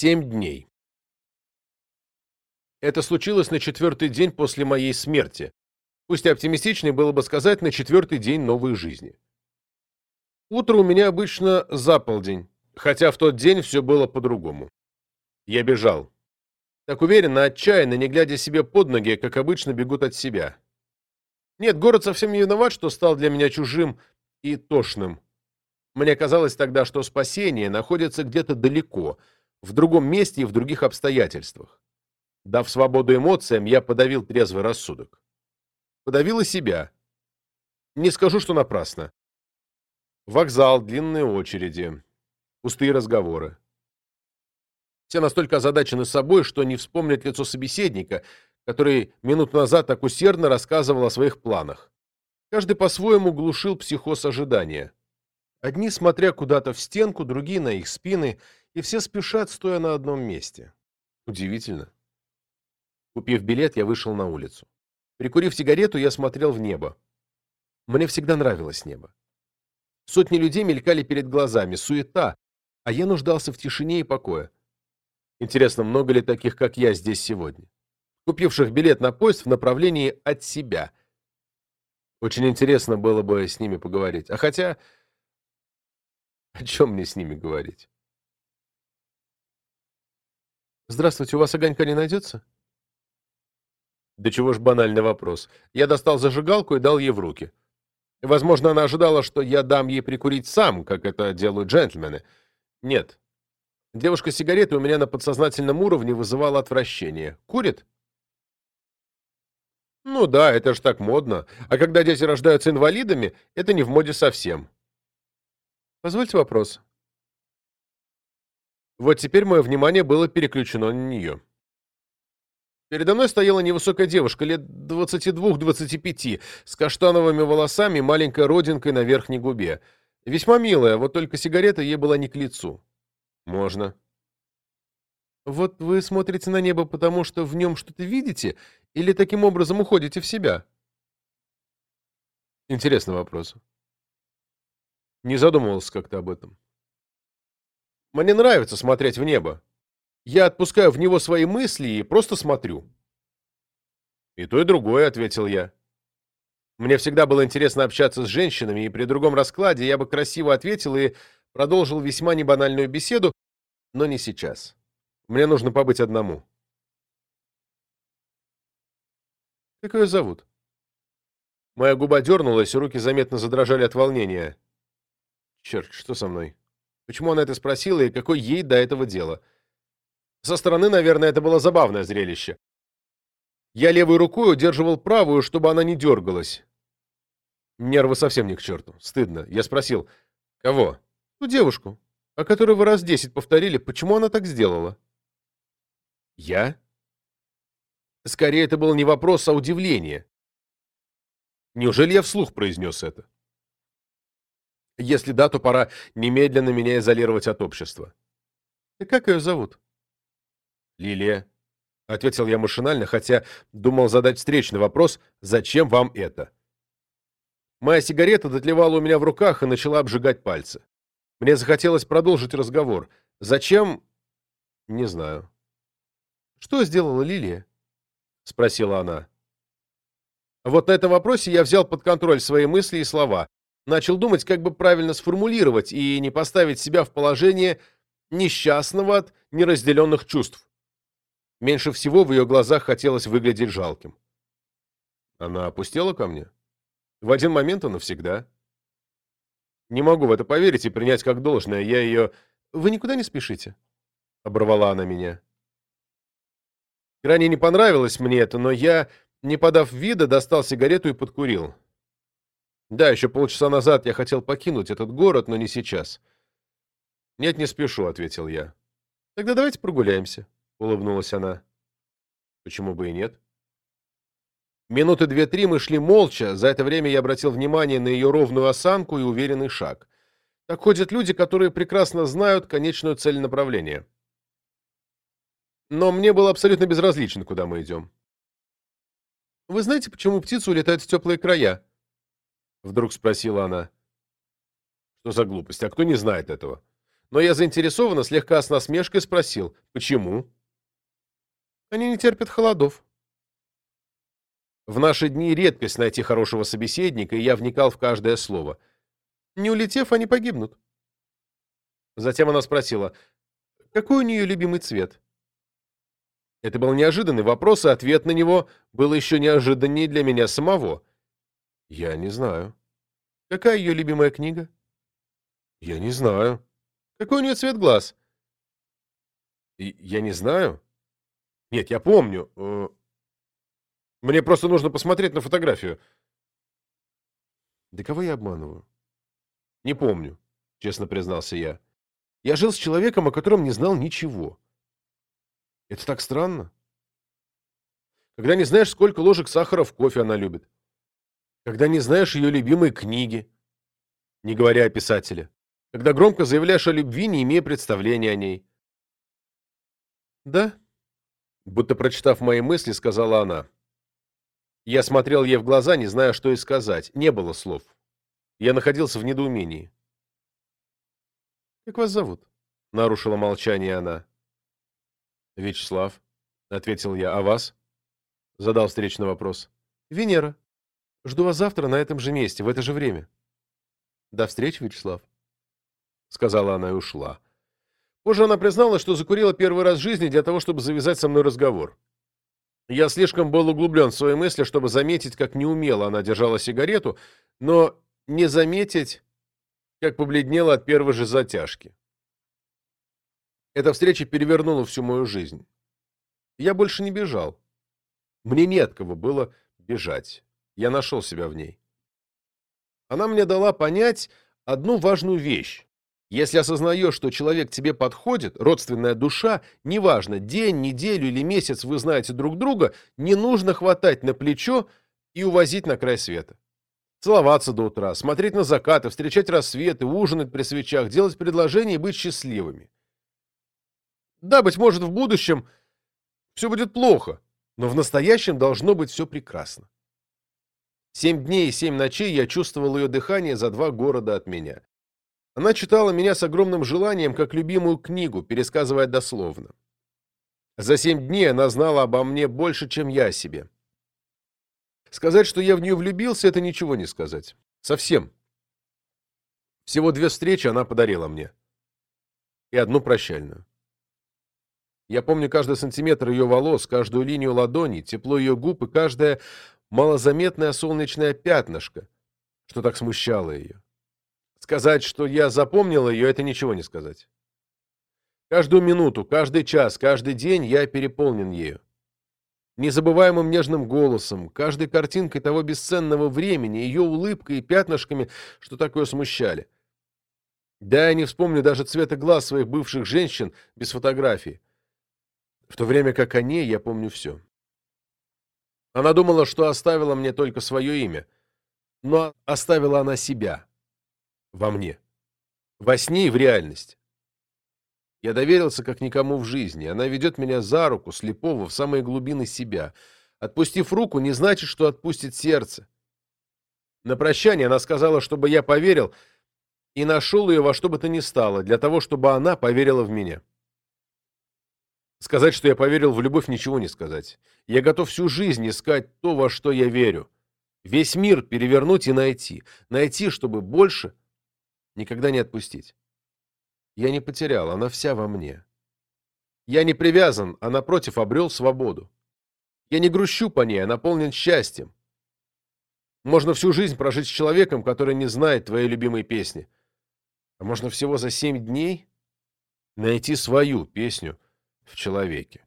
семь дней. Это случилось на четвертый день после моей смерти. Пусть оптимистичнее было бы сказать, на четвертый день новой жизни. Утро у меня обычно за полдень, хотя в тот день все было по-другому. Я бежал. Так уверенно, отчаянно, не глядя себе под ноги, как обычно бегут от себя. Нет, город совсем не виноват, что стал для меня чужим и тошным. Мне казалось тогда, что спасение находится где-то далеко, в другом месте и в других обстоятельствах. Дав свободу эмоциям, я подавил трезвый рассудок. Подавил и себя. Не скажу, что напрасно. Вокзал, длинные очереди, пустые разговоры. Все настолько озадачены собой, что не вспомнят лицо собеседника, который минут назад так усердно рассказывал о своих планах. Каждый по-своему глушил психоз ожидания. Одни смотря куда-то в стенку, другие на их спины, и все спешат, стоя на одном месте. Удивительно. Купив билет, я вышел на улицу. Прикурив сигарету, я смотрел в небо. Мне всегда нравилось небо. Сотни людей мелькали перед глазами, суета, а я нуждался в тишине и покое. Интересно, много ли таких, как я, здесь сегодня? Купивших билет на поезд в направлении от себя. Очень интересно было бы с ними поговорить. А хотя... О чем мне с ними говорить? Здравствуйте, у вас огонька не найдется? Да чего ж банальный вопрос. Я достал зажигалку и дал ей в руки. Возможно, она ожидала, что я дам ей прикурить сам, как это делают джентльмены. Нет. Девушка с сигаретой у меня на подсознательном уровне вызывала отвращение. Курит? Ну да, это ж так модно. А когда дети рождаются инвалидами, это не в моде совсем. Позвольте вопрос. Вот теперь мое внимание было переключено на нее. Передо мной стояла невысокая девушка, лет 22-25, с каштановыми волосами и маленькой родинкой на верхней губе. Весьма милая, вот только сигарета ей была не к лицу. Можно. Вот вы смотрите на небо, потому что в нем что-то видите, или таким образом уходите в себя? Интересный вопрос. Не задумывался как-то об этом. Мне нравится смотреть в небо. Я отпускаю в него свои мысли и просто смотрю. И то, и другое, ответил я. Мне всегда было интересно общаться с женщинами, и при другом раскладе я бы красиво ответил и продолжил весьма небанальную беседу, но не сейчас. Мне нужно побыть одному. Как ее зовут? Моя губа дернулась, руки заметно задрожали от волнения. Черт, что со мной? Почему она это спросила, и какое ей до этого дело? Со стороны, наверное, это было забавное зрелище. Я левой рукой удерживал правую, чтобы она не дергалась. Нервы совсем не к черту. Стыдно. Я спросил, кого? Ну, девушку, о которой вы раз десять повторили, почему она так сделала? Я? Скорее, это был не вопрос, а удивление. Неужели я вслух произнес это? Если да, то пора немедленно меня изолировать от общества. И как ее зовут? Лилия. Ответил я машинально, хотя думал задать встречный вопрос «Зачем вам это?». Моя сигарета дотлевала у меня в руках и начала обжигать пальцы. Мне захотелось продолжить разговор. Зачем? Не знаю. «Что сделала Лилия?» — спросила она. Вот на этом вопросе я взял под контроль свои мысли и слова. Начал думать, как бы правильно сформулировать и не поставить себя в положение несчастного от неразделенных чувств. Меньше всего в ее глазах хотелось выглядеть жалким. Она опустела ко мне? В один момент и навсегда. Не могу в это поверить и принять как должное. Я ее... Вы никуда не спешите? Оборвала она меня. Крайне не понравилось мне это, но я, не подав вида, достал сигарету и подкурил. Да, еще полчаса назад я хотел покинуть этот город, но не сейчас. Нет, не спешу, ответил я. Тогда давайте прогуляемся улыбнулась она. Почему бы и нет? Минуты две-три мы шли молча, за это время я обратил внимание на ее ровную осанку и уверенный шаг. Так ходят люди, которые прекрасно знают конечную цель направления. Но мне было абсолютно безразлично, куда мы идем. «Вы знаете, почему птицы улетают в теплые края?» Вдруг спросила она. «Что за глупость? А кто не знает этого?» но я заинтересованно, слегка с насмешкой спросил, почему? Они не терпят холодов. В наши дни редкость найти хорошего собеседника, и я вникал в каждое слово. Не улетев, они погибнут. Затем она спросила, какой у нее любимый цвет? Это был неожиданный вопрос, и ответ на него был еще неожиданнее для меня самого. Я не знаю. Какая ее любимая книга? Я не знаю. Какой у нее цвет глаз? Я не знаю. Нет, я помню. Э, мне просто нужно посмотреть на фотографию. Да кого я обманываю? Не помню, честно признался я. Я жил с человеком, о котором не знал ничего. Это так странно. Когда не знаешь, сколько ложек сахара в кофе она любит. Когда не знаешь ее любимой книги, не говоря о писателе. Когда громко заявляешь о любви, не имея представления о ней. Да, будто прочитав мои мысли, сказала она. Я смотрел ей в глаза, не зная, что и сказать. Не было слов. Я находился в недоумении. «Как вас зовут?» — нарушила молчание она. «Вячеслав», — ответил я. «А вас?» — задал встречный вопрос. «Венера. Жду вас завтра на этом же месте, в это же время». «До встречи, Вячеслав», — сказала она и ушла. Позже она призналась, что закурила первый раз в жизни для того, чтобы завязать со мной разговор. Я слишком был углублен в свои мысли, чтобы заметить, как неумело она держала сигарету, но не заметить, как побледнела от первой же затяжки. Эта встреча перевернула всю мою жизнь. Я больше не бежал. Мне не от кого было бежать. Я нашел себя в ней. Она мне дала понять одну важную вещь. Если осознаешь, что человек тебе подходит, родственная душа, неважно, день, неделю или месяц вы знаете друг друга, не нужно хватать на плечо и увозить на край света. Целоваться до утра, смотреть на закаты, встречать рассветы, ужинать при свечах, делать предложения и быть счастливыми. Да, быть может, в будущем все будет плохо, но в настоящем должно быть все прекрасно. Семь дней и семь ночей я чувствовал ее дыхание за два города от меня. Она читала меня с огромным желанием, как любимую книгу, пересказывая дословно. За семь дней она знала обо мне больше, чем я о себе. Сказать, что я в нее влюбился, это ничего не сказать. Совсем. Всего две встречи она подарила мне. И одну прощальную. Я помню каждый сантиметр ее волос, каждую линию ладони, тепло ее губ и каждое малозаметное солнечное пятнышко, что так смущало ее. Сказать, что я запомнил ее, это ничего не сказать. Каждую минуту, каждый час, каждый день я переполнен ею. Незабываемым нежным голосом, каждой картинкой того бесценного времени, ее улыбкой и пятнышками, что такое смущали. Да, я не вспомню даже цвета глаз своих бывших женщин без фотографии. В то время как о ней я помню все. Она думала, что оставила мне только свое имя. Но оставила она себя во мне. Во сне и в реальности. Я доверился как никому в жизни. Она ведет меня за руку, слепого, в самые глубины себя. Отпустив руку, не значит, что отпустит сердце. На прощание она сказала, чтобы я поверил, и нашел ее во что бы то ни стало, для того, чтобы она поверила в меня. Сказать, что я поверил в любовь, ничего не сказать. Я готов всю жизнь искать то, во что я верю. Весь мир перевернуть и найти. Найти, чтобы больше никогда не отпустить. Я не потерял, она вся во мне. Я не привязан, а напротив обрел свободу. Я не грущу по ней, а наполнен счастьем. Можно всю жизнь прожить с человеком, который не знает твоей любимой песни. А можно всего за семь дней найти свою песню в человеке.